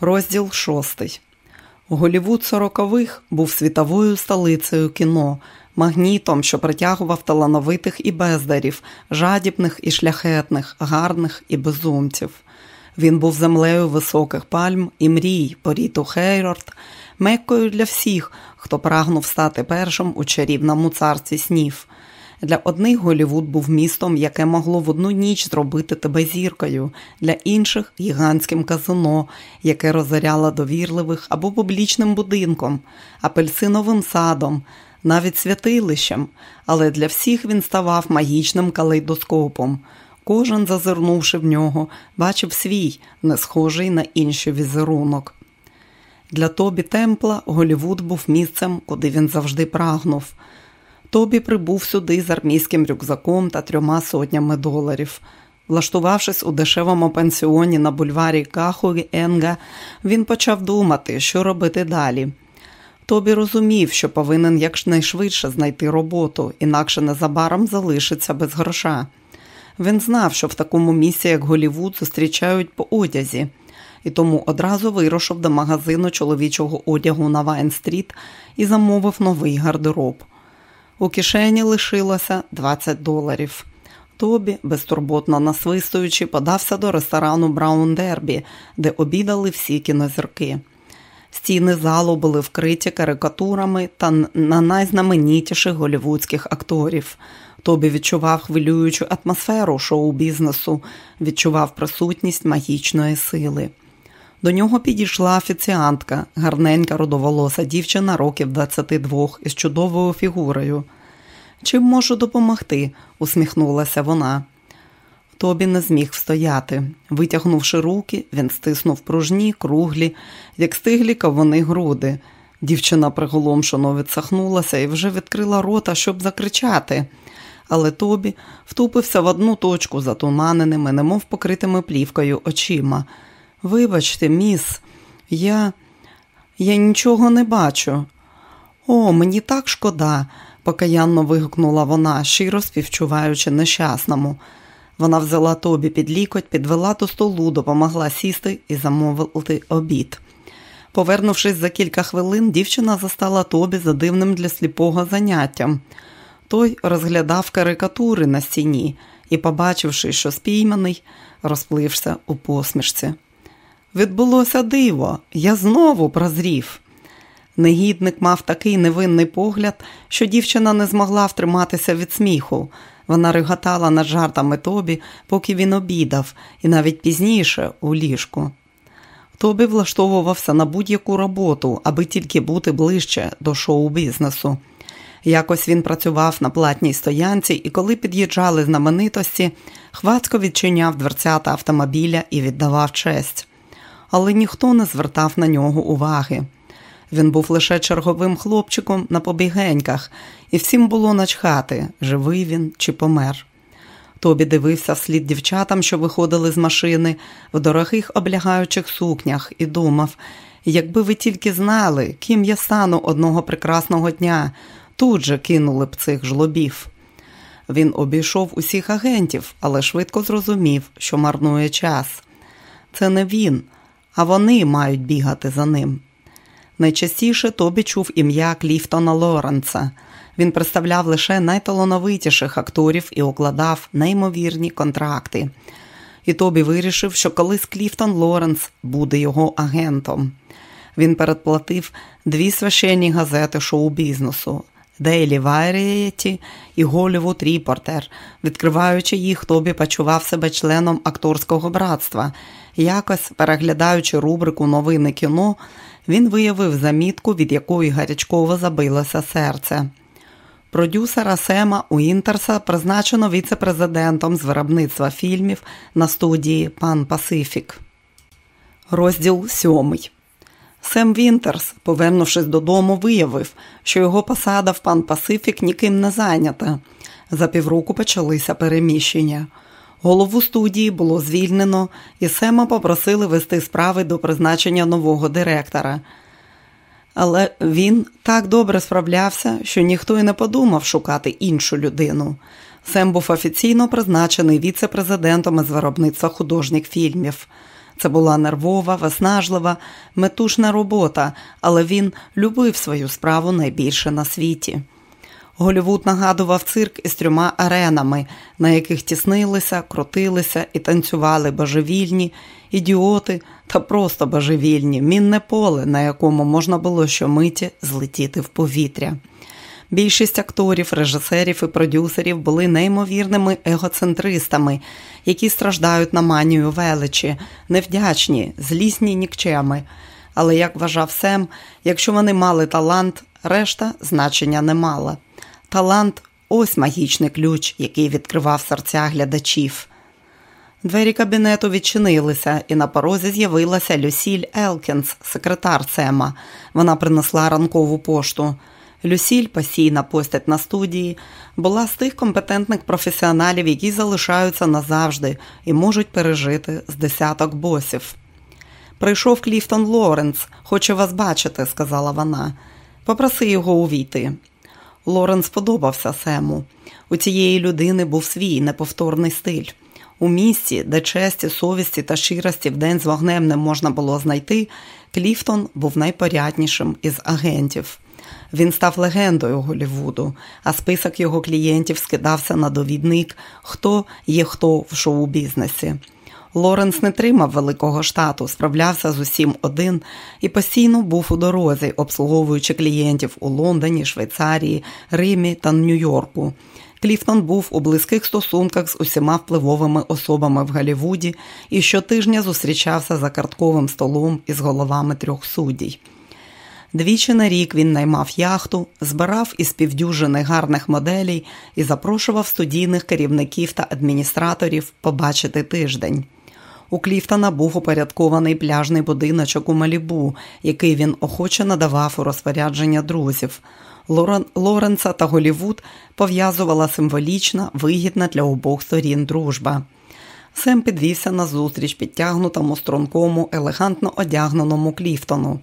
Розділ шостий. Голівуд сорокових був світовою столицею кіно, магнітом, що притягував талановитих і бездарів, жадібних і шляхетних, гарних і безумців. Він був землею високих пальм і мрій, поріту Хейрорд, меккою для всіх, хто прагнув стати першим у чарівному царстві снів. Для одних Голівуд був містом, яке могло в одну ніч зробити тебе зіркою, для інших гігантським казино, яке розоряло довірливих або публічним будинком, апельсиновим садом, навіть святилищем, але для всіх він ставав магічним калейдоскопом. Кожен, зазирнувши в нього, бачив свій, не схожий на інший візерунок. Для Тобі Темпла Голівуд був місцем, куди він завжди прагнув. Тобі прибув сюди з армійським рюкзаком та трьома сотнями доларів. Влаштувавшись у дешевому пансіоні на бульварі Кахуенга, він почав думати, що робити далі. Тобі розумів, що повинен якнайшвидше знайти роботу, інакше незабаром залишиться без гроша. Він знав, що в такому місці, як Голівуд, зустрічають по одязі, і тому одразу вирушив до магазину чоловічого одягу на Вайн-стріт і замовив новий гардероб. У кишені лишилося 20 доларів. Тобі, безтурботно насвистуючи, подався до ресторану Браун Дербі, де обідали всі кінозірки. Стіни залу були вкриті карикатурами та на найзнаменітіших голівудських акторів. Тобі відчував хвилюючу атмосферу шоу-бізнесу, відчував присутність магічної сили. До нього підійшла офіціантка, гарненька родоволоса дівчина років 22 із чудовою фігурою. Чим можу допомогти? усміхнулася вона. Тобі не зміг встояти. Витягнувши руки, він стиснув пружні, круглі, як стиглі кавуни груди. Дівчина приголомшено відсахнулася і вже відкрила рота, щоб закричати. Але Тобі втупився в одну точку затуманеними, немов покритими плівкою очима. Вибачте, міс, я я нічого не бачу. О, мені так шкода, покаянно вигукнула вона, щиро співчуваючи нещасному. Вона взяла тобі під лікоть, підвела до столу, допомогла сісти і замовити обід. Повернувшись за кілька хвилин, дівчина застала тобі за дивним для сліпого заняттям. Той розглядав карикатури на стіні і, побачивши, що спійманий, розплився у посмішці. Відбулося диво, я знову прозрів. Негідник мав такий невинний погляд, що дівчина не змогла втриматися від сміху. Вона реготала над жартами Тобі, поки він обідав, і навіть пізніше у ліжку. Тобі влаштовувався на будь-яку роботу, аби тільки бути ближче до шоу-бізнесу. Якось він працював на платній стоянці, і коли під'їжджали знаменитості, хвацько відчиняв дверцята автомобіля і віддавав честь. Але ніхто не звертав на нього уваги. Він був лише черговим хлопчиком на побігеньках, і всім було начхати, живий він чи помер. Тобі дивився вслід дівчатам, що виходили з машини в дорогих облягаючих сукнях, і думав, якби ви тільки знали, ким я стану одного прекрасного дня, тут же кинули б цих жлобів. Він обійшов усіх агентів, але швидко зрозумів, що марнує час. Це не він, а вони мають бігати за ним. Найчастіше Тобі чув ім'я Кліфтона Лоренца. Він представляв лише найталановитіших акторів і укладав неймовірні контракти. І Тобі вирішив, що колись Кліфтон Лоренс буде його агентом. Він передплатив дві священні газети шоу-бізнесу Daily Variety і Hollywood Reporter. Відкриваючи їх, Тобі почував себе членом акторського братства. Якось, переглядаючи рубрику Новини кіно, він виявив замітку, від якої гарячково забилося серце. Продюсера Сема Уінтерса призначено віце-президентом з виробництва фільмів на студії Пан Пасифік. Розділ сьомий. Сем Вінтерс, повернувшись додому, виявив, що його посада в Пан Пасифік ніким не зайнята. За півроку почалися переміщення. Голову студії було звільнено, і Сема попросили вести справи до призначення нового директора. Але він так добре справлявся, що ніхто й не подумав шукати іншу людину. Сем був офіційно призначений віце-президентом із виробництва художніх фільмів. Це була нервова, виснажлива, метушна робота, але він любив свою справу найбільше на світі. Голівуд нагадував цирк із трьома аренами, на яких тіснилися, крутилися і танцювали божевільні, ідіоти та просто божевільні, мінне поле, на якому можна було щомиті злетіти в повітря. Більшість акторів, режисерів і продюсерів були неймовірними егоцентристами, які страждають на манію величі, невдячні, злісні нікчеми. Але, як вважав Сем, якщо вони мали талант, решта значення не мала. Талант ось магічний ключ, який відкривав серця глядачів. Двері кабінету відчинилися, і на порозі з'явилася Люсіль Елкінс, секретар Сема. Вона принесла ранкову пошту. Люсіль, постійна постать на студії, була з тих компетентних професіоналів, які залишаються назавжди і можуть пережити з десяток босів. Прийшов Кліфтон Лоренс, хоче вас бачити, сказала вона. Попроси його увійти. Лоренс подобався Сему. У цієї людини був свій неповторний стиль. У місці, де честі, совісті та щирості в день з вогнем не можна було знайти, Кліфтон був найпоряднішим із агентів. Він став легендою Голівуду, а список його клієнтів скидався на довідник, хто є хто в шоу-бізнесі. Лоренс не тримав великого штату, справлявся з усім один і постійно був у дорозі, обслуговуючи клієнтів у Лондоні, Швейцарії, Римі та Нью-Йорку. Кліфтон був у близьких стосунках з усіма впливовими особами в Голлівуді і щотижня зустрічався за картковим столом із головами трьох суддій. Двічі на рік він наймав яхту, збирав із півдюжини гарних моделей і запрошував студійних керівників та адміністраторів побачити тиждень. У Кліфтона був упорядкований пляжний будиночок у Малібу, який він охоче надавав у розпорядження друзів. Лорен... Лоренса та Голівуд пов'язувала символічна, вигідна для обох сторін дружба. Сем підвівся на зустріч підтягнутому, стрункому, елегантно одягненому Кліфтону.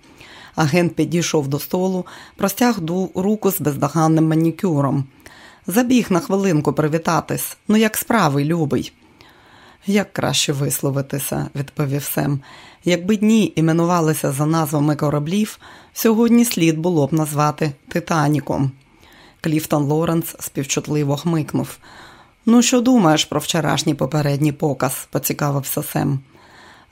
Агент підійшов до столу, простяг руку з бездоганним манікюром. Забіг на хвилинку привітатись. Ну, як справи, любий. Як краще висловитися, відповів Сем. Якби дні іменувалися за назвами кораблів, сьогодні слід було б назвати Титаніком. Кліфтон Лоренс співчутливо хмикнув. Ну, що думаєш про вчорашній попередній показ? поцікавився Сем.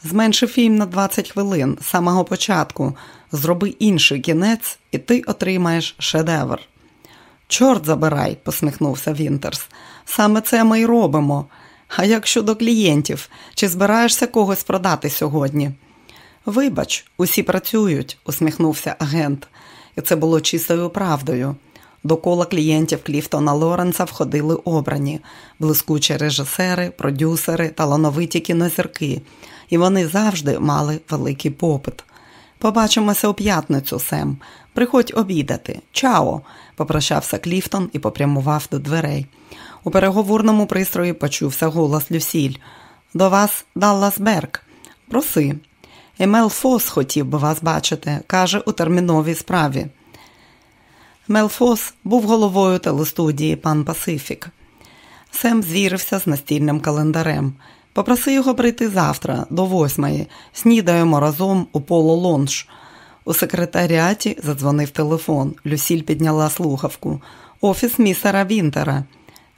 Зменши фільм на 20 хвилин з самого початку, зроби інший кінець, і ти отримаєш шедевр. Чорт забирай, посміхнувся Вінтерс. Саме це ми й робимо. А як щодо клієнтів, чи збираєшся когось продати сьогодні? Вибач, усі працюють, усміхнувся агент, і це було чистою правдою. До кола клієнтів Кліфтона Лоренса входили обрані, блискучі режисери, продюсери, талановиті кінозірки, і вони завжди мали великий попит. Побачимося у п'ятницю, Сем. Приходь обідати. Чао! попрощався Кліфтон і попрямував до дверей. У переговорному пристрої почувся голос Люсіль. До вас Даллас Берг. Проси. Мел Фосс хотів би вас бачити, каже у терміновій справі. Мел Фос був головою телестудії Пан Пасифік. Сем звірився з настільним календарем. Попроси його прийти завтра, до восьмої. Снідаємо разом у поло лонж. У секретаріаті задзвонив телефон. Люсіль підняла слухавку. Офіс місера Вінтера.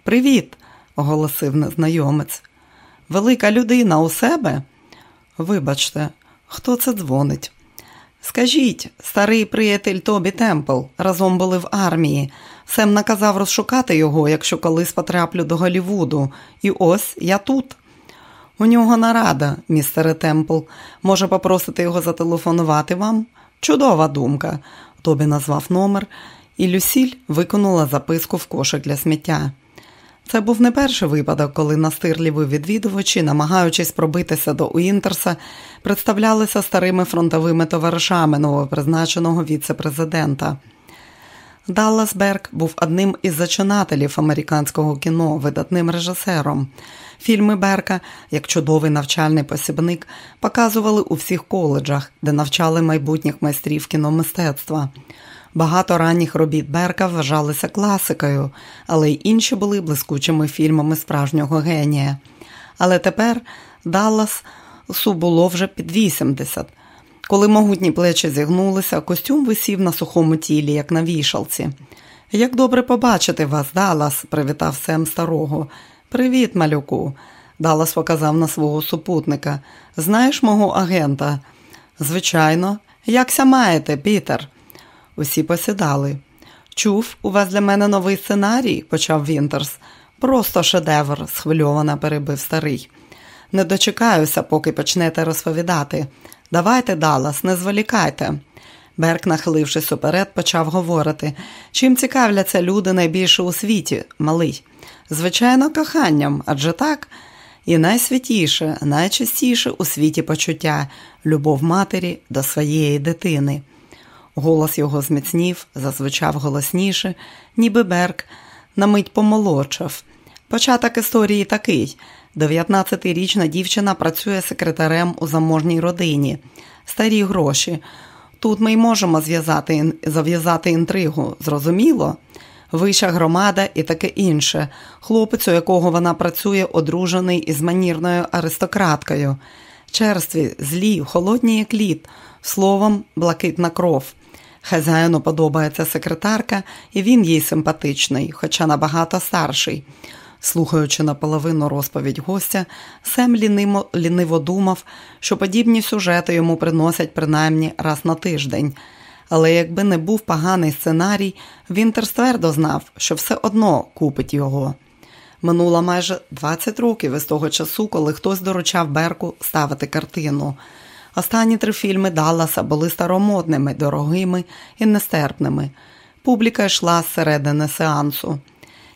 Привіт, оголосив незнайомець. Велика людина у себе? Вибачте, хто це дзвонить? Скажіть, старий приятель Тобі Темпл разом були в армії. Сем наказав розшукати його, якщо колись потраплю до Голівуду. І ось я тут. У нього нарада, містере Темпл. Може попросити його зателефонувати вам? Чудова думка. Тобі назвав номер, і Люсіль виконала записку в кошик для сміття. Це був не перший випадок, коли настирливі відвідувачі, намагаючись пробитися до Уінтерса, представлялися старими фронтовими товаришами новопризначеного віце-президента. Даллас Берг був одним із зачинателів американського кіно, видатним режисером. Фільми Берка, як чудовий навчальний посібник, показували у всіх коледжах, де навчали майбутніх майстрів кіномистецтва. Багато ранніх робіт Берка вважалися класикою, але й інші були блискучими фільмами справжнього генія. Але тепер Даллас Су було вже під 80. Коли могутні плечі зігнулися, костюм висів на сухому тілі, як на вішалці. Як добре побачити вас, Даллас», – привітав Сем старого. Привіт, малюку. Даллас показав на свого супутника. Знаєш мого агента? Звичайно, якся маєте, Пітер? Усі посідали. Чув, у вас для мене новий сценарій, почав Вінтерс. Просто шедевр, схвильовано перебив старий. Не дочекаюся, поки почнете розповідати. Давайте, Даллас, не зволікайте. Берк, нахилившись уперед, почав говорити, чим цікавляться люди найбільше у світі, малий. Звичайно, коханням, адже так. І найсвятіше, найчастіше у світі почуття любов матері до своєї дитини. Голос його зміцнів, зазвучав голосніше, ніби Берк на мить помолодшав. Початок історії такий: 19-річна дівчина працює секретарем у заможній родині, старі гроші. Тут ми й можемо зв'язати зав'язати інтригу, зрозуміло? Вища громада і таке інше. Хлопець, у якого вона працює, одружений із манірною аристократкою. Черстві, злі, холодні, як лід, словом, блакитна кров. Хазяїну подобається секретарка, і він їй симпатичний, хоча набагато старший. Слухаючи наполовину розповідь гостя, Сем лінимо, ліниво думав, що подібні сюжети йому приносять принаймні раз на тиждень. Але якби не був поганий сценарій, Вінтер твердо знав, що все одно купить його. Минуло майже 20 років із того часу, коли хтось доручав Берку ставити картину. Останні три фільми Далласа були старомодними, дорогими і нестерпними. Публіка йшла з середини сеансу.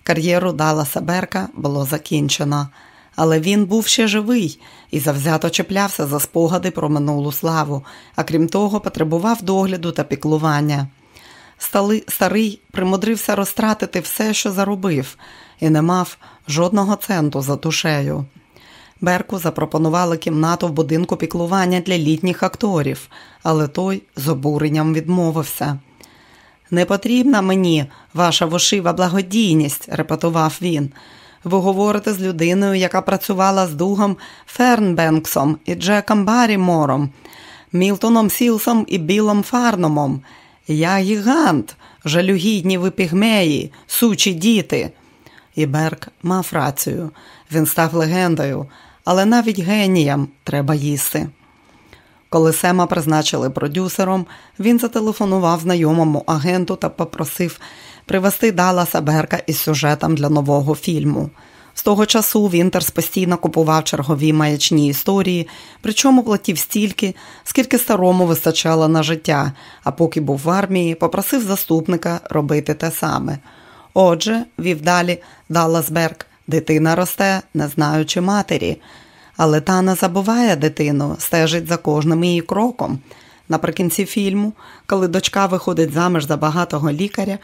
Кар'єру Далласа Берка було закінчено, але він був ще живий і завзято чіплявся за спогади про минулу славу, а крім того, потребував догляду та піклування. Старий примудрився розтратити все, що заробив, і не мав жодного центу за душею. Берку запропонували кімнату в будинку піклування для літніх акторів, але той з обуренням відмовився. Не потрібна мені ваша вошива благодійність, репетував він. Ви говорите з людиною, яка працювала з Дугом Фернбенксом і Джеком Баррімором, Мілтоном Сілсом і Білом Фарномом. Я гігант, жалюгідні ви пігмеї, сучі діти. І Берк мав рацію. Він став легендою, але навіть геніям треба їсти. Коли Сема призначили продюсером, він зателефонував знайомому агенту та попросив привезти Далласа Берка із сюжетом для нового фільму. З того часу Вінтерс постійно купував чергові маячні історії, причому платів стільки, скільки старому вистачало на життя, а поки був в армії, попросив заступника робити те саме. Отже, вів далі Даллас Берг, дитина росте, не знаючи матері. Але та не забуває дитину, стежить за кожним її кроком. Наприкінці фільму, коли дочка виходить заміж за багатого лікаря,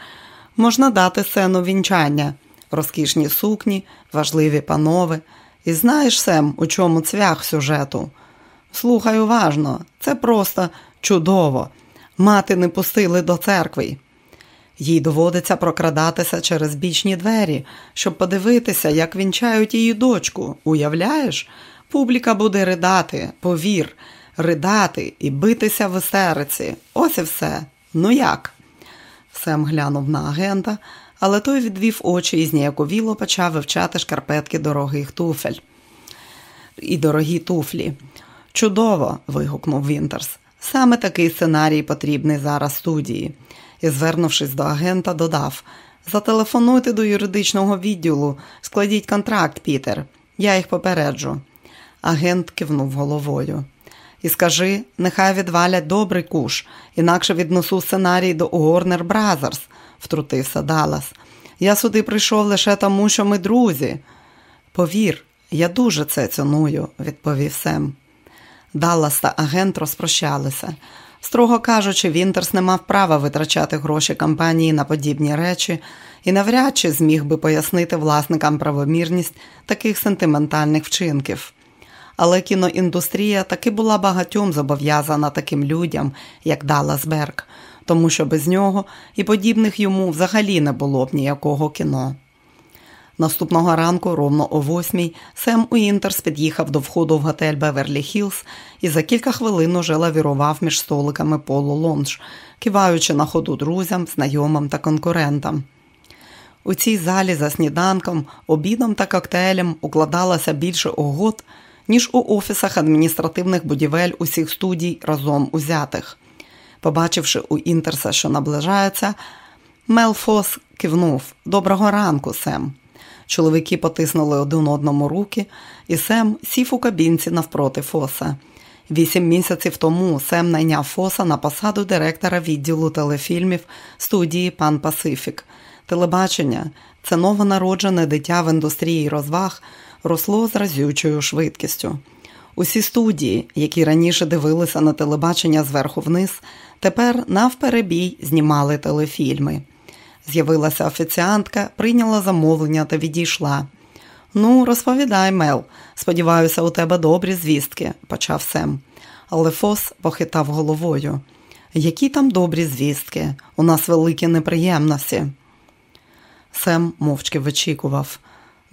можна дати сцену вінчання, розкішні сукні, важливі панове. І знаєш, Сем, у чому цвях сюжету? Слухай уважно, це просто чудово. Мати не пустили до церкви. Їй доводиться прокрадатися через бічні двері, щоб подивитися, як вінчають її дочку. Уявляєш? Публіка буде ридати, повір, ридати і битися в істериці. Ось і все. Ну як? Сем глянув на агента, але той відвів очі і зніяковіло почав вивчати шкарпетки дорогих туфель. І дорогі туфлі. Чудово. вигукнув Вінтерс. Саме такий сценарій потрібний зараз студії. І, звернувшись до агента, додав Зателефонуйте до юридичного відділу, складіть контракт, Пітер. Я їх попереджу. Агент кивнув головою. І скажи, нехай відвалять добрий куш, інакше віднесу сценарій до Warner Brothers», – втрутився Даллас. Я сюди прийшов лише тому, що ми друзі. Повір, я дуже це ціную, відповів Сем. Даллас та агент розпрощалися. Строго кажучи, Вінтерс не мав права витрачати гроші компанії на подібні речі і навряд чи зміг би пояснити власникам правомірність таких сентиментальних вчинків але кіноіндустрія таки була багатьом зобов'язана таким людям, як Даллас Берг, тому що без нього і подібних йому взагалі не було б ніякого кіно. Наступного ранку, ровно о восьмій, Сем Уінтерс під'їхав до входу в готель Беверлі Хіллз і за кілька хвилин уже лавірував між столиками Поло Лонж, киваючи на ходу друзям, знайомим та конкурентам. У цій залі за сніданком, обідом та коктейлем укладалося більше угод, ніж у офісах адміністративних будівель усіх студій разом узятих. Побачивши Уінтерса, що наближається, Мел Фос кивнув Доброго ранку, Сем. Чоловіки потиснули один одному руки, і Сем сів у кабінці навпроти Фоса. Вісім місяців тому Сем найняв Фоса на посаду директора відділу телефільмів студії Пан Пасифік. Телебачення це новонароджене дитя в індустрії розваг, росло з разючою швидкістю. Усі студії, які раніше дивилися на телебачення зверху вниз, тепер навперебій знімали телефільми. З'явилася офіціантка, прийняла замовлення та відійшла. Ну, розповідай, Мел, сподіваюся, у тебе добрі звістки, почав Сем. Але Фос похитав головою. Які там добрі звістки? У нас великі неприємності. Сем мовчки вичікував.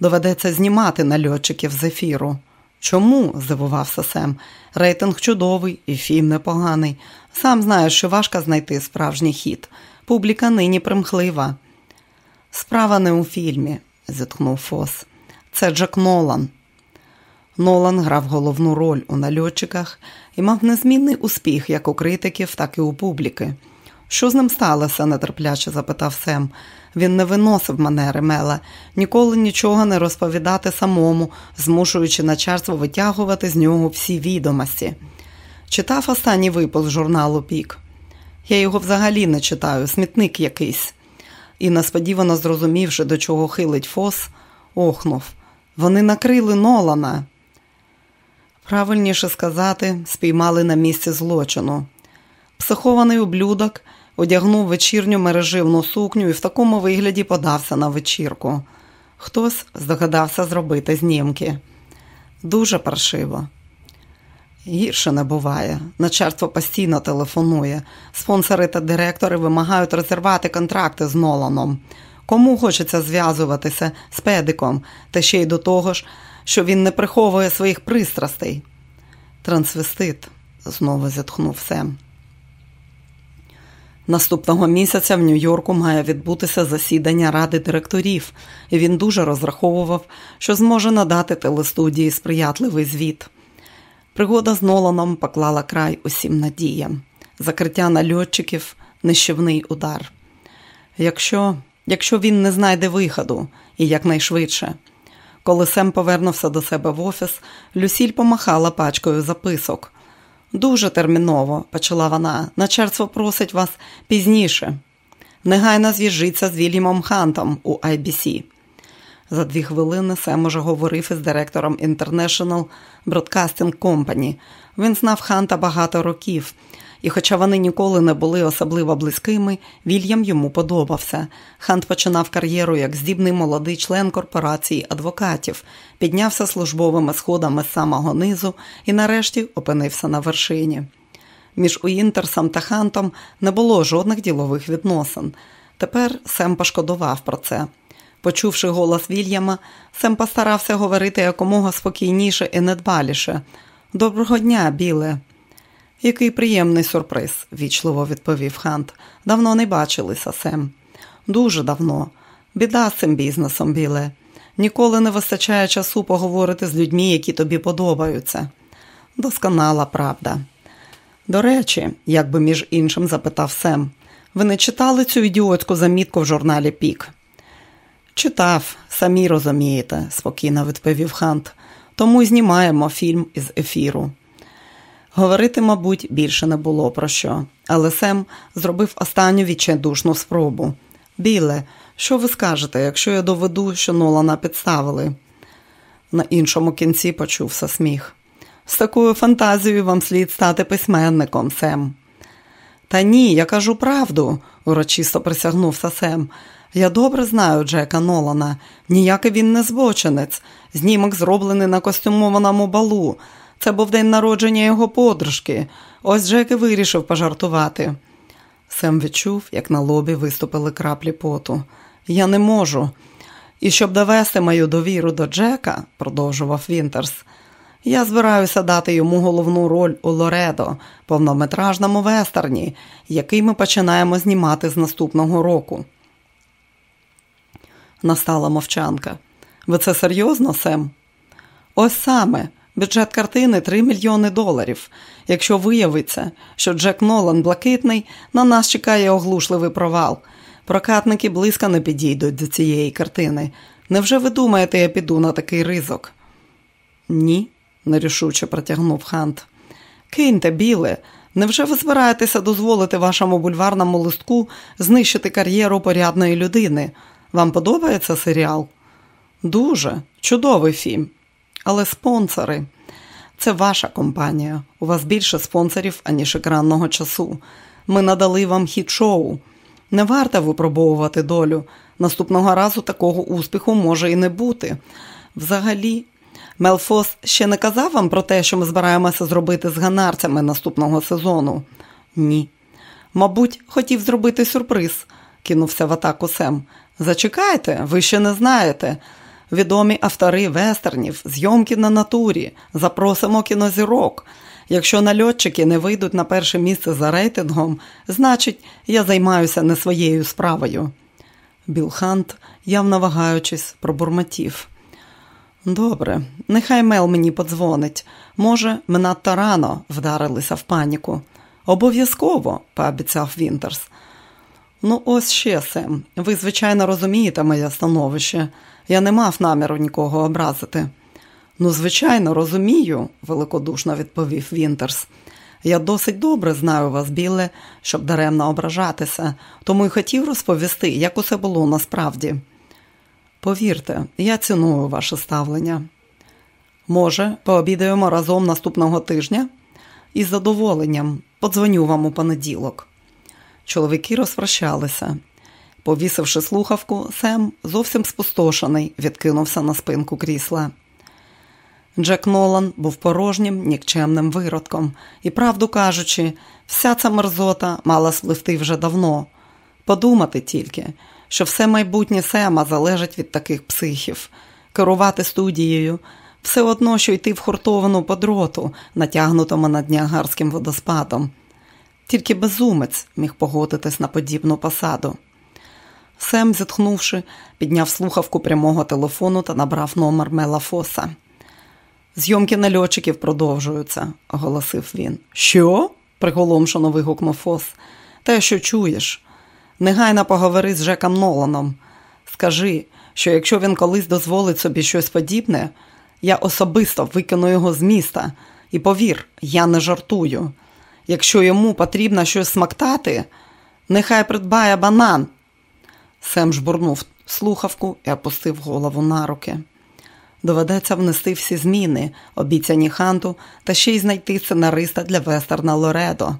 Доведеться знімати нальотчиків з ефіру. Чому? здивувався Сем. Рейтинг чудовий і фільм непоганий. Сам знаєш, що важко знайти справжній хід. Публіка нині примхлива. Справа не у фільмі, зітхнув Фос. Це Джек Нолан. Нолан грав головну роль у нальотчиках і мав незмінний успіх як у критиків, так і у публіки. Що з ним сталося? нетерпляче запитав Сем. Він не виносив манери Мела, ніколи нічого не розповідати самому, змушуючи начальство витягувати з нього всі відомості. Читав останній випуск журналу Пік. Я його взагалі не читаю, смітник якийсь. І, несподівано зрозумівши, до чого хилить Фос, охнув. Вони накрили Нолана. Правильніше сказати, спіймали на місці злочину. Психований ублюдок одягнув вечірню мереживну сукню і в такому вигляді подався на вечірку. Хтось здогадався зробити знімки. Дуже паршиво. Гірше не буває. Начальство постійно телефонує. Спонсори та директори вимагають розірвати контракти з Ноланом. Кому хочеться зв'язуватися з педиком, та ще й до того ж, що він не приховує своїх пристрастей. Трансвестит, знову зітхнув Сем. Наступного місяця в Нью-Йорку має відбутися засідання ради директорів, і він дуже розраховував, що зможе надати телестудії сприятливий звіт. Пригода з Ноланом поклала край усім надіям. Закриття нальотчиків нищівний удар. Якщо якщо він не знайде виходу, і якнайшвидше. Коли Сем повернувся до себе в офіс, Люсіль помахала пачкою записок. Дуже терміново, почала вона, начальство просить вас пізніше. Негайно зв'яжіться з Вільямом Хантом у IBC. За дві хвилини Сем уже говорив із директором International Broadcasting Company. Він знав Ханта багато років, і, хоча вони ніколи не були особливо близькими, Вільям йому подобався. Хант починав кар'єру як здібний молодий член корпорації адвокатів, піднявся службовими сходами з самого низу і нарешті опинився на вершині. Між Уінтерсом та Хантом не було жодних ділових відносин. Тепер Сем пошкодував про це. Почувши голос Вільяма, Сем постарався говорити якомога спокійніше і недбаліше. Доброго дня, біле. Який приємний сюрприз, вічливо відповів Хант. Давно не бачилися, Сем. Дуже давно. Біда з цим бізнесом, біле. Ніколи не вистачає часу поговорити з людьми, які тобі подобаються. Досконала правда. До речі, як би між іншим запитав Сем, ви не читали цю ідіотську замітку в журналі Пік? Читав, самі розумієте, спокійно відповів Хант. Тому й знімаємо фільм із ефіру. Говорити, мабуть, більше не було про що, але Сем зробив останню відчайдушну спробу. Біле, що ви скажете, якщо я доведу, що Нолана підставили? На іншому кінці почувся сміх. З такою фантазією вам слід стати письменником, Сем. Та ні, я кажу правду, урочисто присягнувся Сем. Я добре знаю Джека Нолана. Ніякий він не збочинець. Знімок зроблений на костюмованому балу. Це був день народження його подружки. Ось Джек і вирішив пожартувати. Сем відчув, як на лобі виступили краплі поту. Я не можу. І щоб довести мою довіру до Джека, продовжував Вінтерс, я збираюся дати йому головну роль у Лоредо, повнометражному вестерні, який ми починаємо знімати з наступного року. Настала мовчанка. Ви це серйозно, Сем? Ось саме. Бюджет картини 3 мільйони доларів. Якщо виявиться, що Джек Нолан блакитний, на нас чекає оглушливий провал. Прокатники близько не підійдуть до цієї картини. Невже ви думаєте, я піду на такий ризик? Ні, нерішуче протягнув Хант. Киньте, біле, невже ви збираєтеся дозволити вашому бульварному листку знищити кар'єру порядної людини? Вам подобається серіал? Дуже чудовий фільм. Але спонсори це ваша компанія. У вас більше спонсорів, аніж екранного часу. Ми надали вам хіт-шоу. Не варто випробовувати долю. Наступного разу такого успіху може і не бути. Взагалі, Мелфос ще не казав вам про те, що ми збираємося зробити з ганарцями наступного сезону? Ні. Мабуть, хотів зробити сюрприз, кинувся в атаку Сем. Зачекайте, ви ще не знаєте. Відомі автори вестернів, зйомки на натурі, запросимо кінозірок. Якщо нальотчики не вийдуть на перше місце за рейтингом, значить, я займаюся не своєю справою. Білхант, явно вагаючись, пробурмотів. Добре, нехай Мел мені подзвонить. Може, ми надто рано вдарилися в паніку. Обов'язково, пообіцяв Вінтерс. Ну, ось ще Сем. Ви, звичайно, розумієте моє становище. Я не мав наміру нікого образити. Ну, звичайно, розумію, великодушно відповів Вінтерс. Я досить добре знаю вас, Біле, щоб даремно ображатися, тому й хотів розповісти, як усе було насправді. Повірте, я ціную ваше ставлення. Може, пообідаємо разом наступного тижня? Із задоволенням подзвоню вам у понеділок. Чоловіки розпрощалися. Повісивши слухавку, Сем, зовсім спустошений, відкинувся на спинку крісла. Джек Нолан був порожнім, нікчемним виродком, і, правду кажучи, вся ця мерзота мала спливти вже давно. Подумати тільки, що все майбутнє Сема залежить від таких психів, керувати студією, все одно, що йти в хуртовану по дроту, натягнутому над Ніагарським водоспадом. Тільки безумець міг погодитись на подібну посаду. Сем, зітхнувши, підняв слухавку прямого телефону та набрав номер Мела Фоса. Зйомки нальотчиків продовжуються, оголосив він. Що? приголомшено вигукнув Фос. Те, що чуєш. Негайно поговори з Жеком Ноланом. Скажи, що якщо він колись дозволить собі щось подібне, я особисто викину його з міста. І повір, я не жартую. Якщо йому потрібно щось смактати, нехай придбає банан. Сем жбурнув слухавку і опустив голову на руки. Доведеться внести всі зміни, обіцяні ханту, та ще й знайти сценариста для вестерна Лоредо.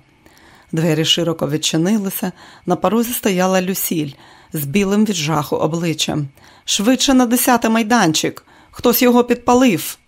Двері широко відчинилися, на порозі стояла Люсіль з білим від жаху обличчям. Швидше на десятий майданчик, хтось його підпалив.